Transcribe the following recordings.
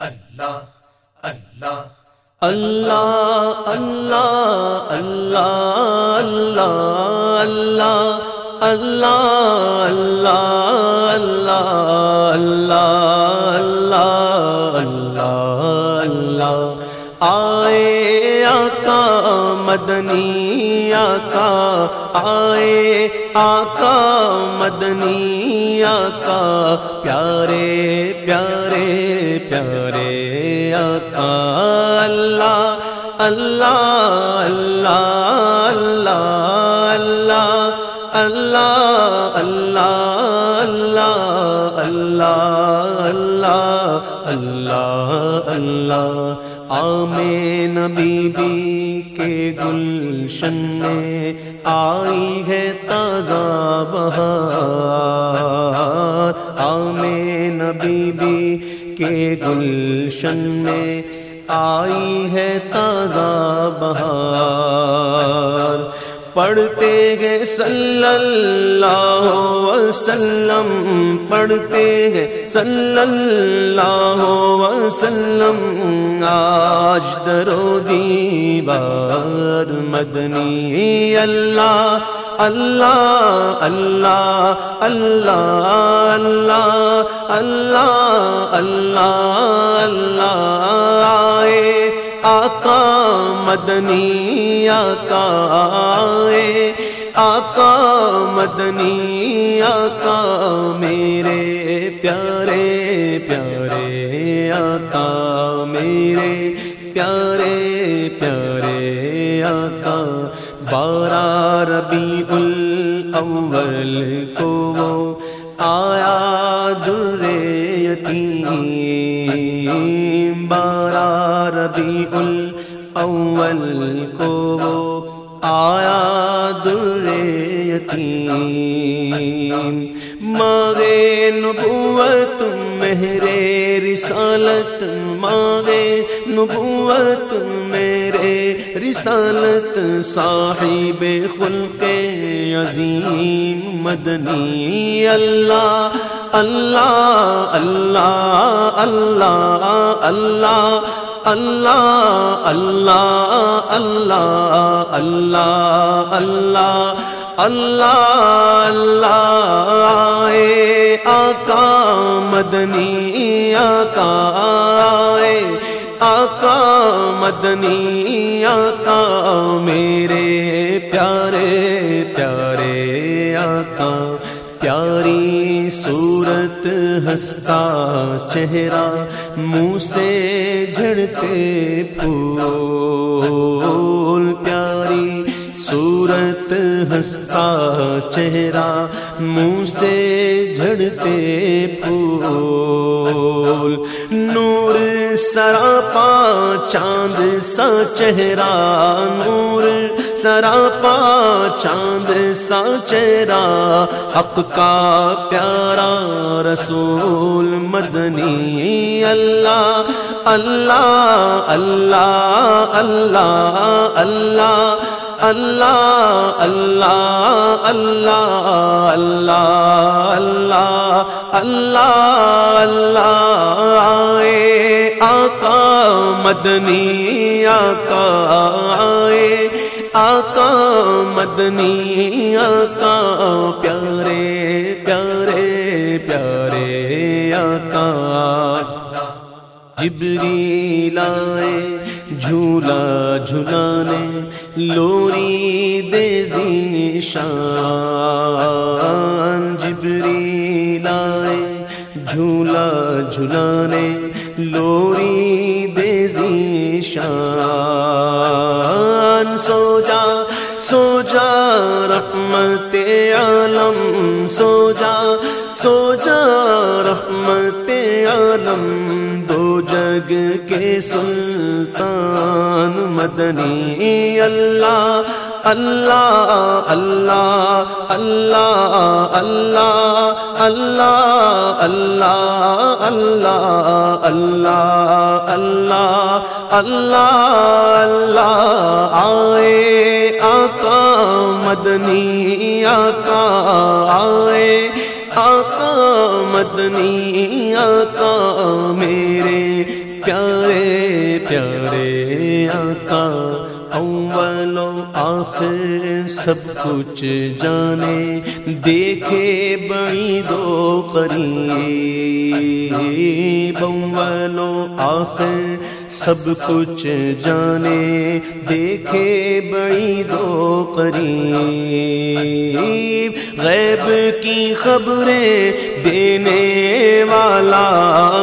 اللہ اللہ اللہ اللہ اللہ اللہ اللہ اللہ اللہ اللہ اللہ اللہ اللہ اللہ آئے آقا مدنی آقا آئے آقا مدنی آقا پیارے پیارے پیارے آقا اللہ اللہ اللہ اللہ اللہ اللہ اللہ اللہ اللہ اللہ اللہ اللہ آمین بی بی کے گلشن میں آئی ہے تازہ بہار آمین بی کے گلشن میں آئی ہے تازہ بہار۔ پڑھتے گئے صلی اللہ وسلم، پڑھتے گئے صلی اللہ وسلم، آج درو دیوار مدنی اللہ اللہ اللہ اللہ اللہ اللہ اللہ اللہ آقا مدنی آقا آئے۔ آقا مدنی آقا، میرے پیارے پیارے آقا، میرے پیارے پیارے آقا۔ بارہ ربیع الاول کو وہ آیا در یتیم بارہ ربیع الاول کو آیا در یتیم۔ ماغے نبوت، مہرے رسالت۔ ماغے نبوت میرے رسالت۔ صاحب خلق عظیم، مدنی۔ اللہ اللہ اللہ اللہ اللہ اللہ اللہ اللہ اللہ اللہ اللہ اللہ آقا مدنی، آقا آقا مدنی، آقا، میرے پیارے پیارے آقا، پیاری ہستا چہرہ، منہ سے جھڑتے پھول۔ پیاری صورت ہستا چہرہ، منہ سے جھڑتے پھول۔ نور سراپا، چاند سا چہرہ، نور سراپا چاند سا چہرہ حق کا پیارا رسول مدنی اللہ اللہ اللہ اللہ اللہ اللہ اللہ اللہ اللہ اللہ اللہ اللہ آئے آقا مدنی آقا آقا مدنی، آقا پیارے پیارے پیارے آقا۔ جبری لائے جھولا جھلانے لوری دے شان۔ جبری لائے جھولا جھلانے لوری دے شان۔ سو جا سو جا، رحمت عالم، سو جا سو جا، رحمت عالم، دو جگ کے سلطان، مدنی اللہ اللہ اللہ اللہ اللہ اللہ اللہ اللہ اللہ اللہ اللہ اللہ آئے آقا مدنی آقا آئے آقا مدنی آقا میرے پیارے پیارے آقا اول و آخر سب کچھ جانے، دیکھے بڑی دو قریب۔ اول و آخر سب کچھ جانے، دیکھے بڑی دو قریب۔ غیب کی خبریں دینے والا،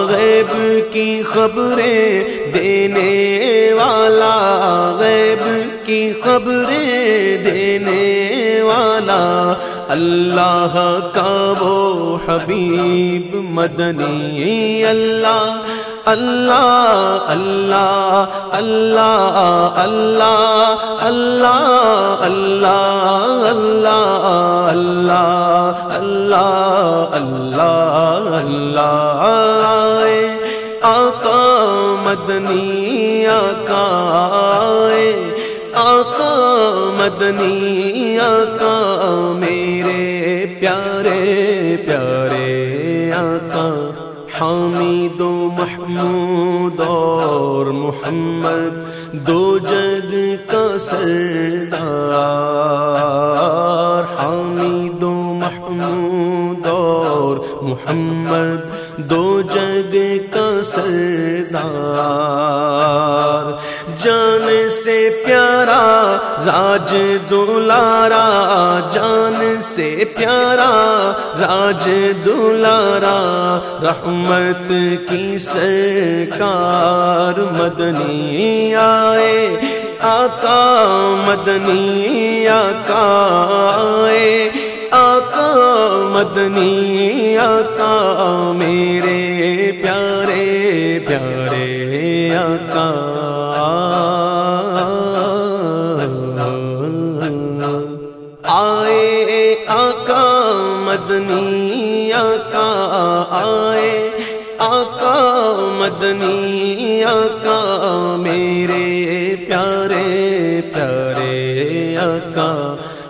غیب کی خبریں دینے والا۔ خبریں دینے والا اللہ کا وہ حبیب مدنی اللہ اللہ اللہ اللہ اللہ اللہ اللہ اللہ اللہ اللہ اللہ اللہ آقا مدنی آقا آقا، مدنی آقا، میرے پیارے پیارے آقا، حامد و محمود اور محمد، دو جگ کا سردار۔ اور دو جگ کا سردار۔ جان سے پیارا راج دلارا، جان سے پیارا راج دلارا، رحمت کی سرکار۔ مدنی آئے، آقا مدنی آقا آئے۔ آقا مدنی آقا، میرے پیارے پیارے آقا۔ آئے آقا مدنی آقا، آئے آقا مدنی آقا، میرے پیارے پیارے آقا۔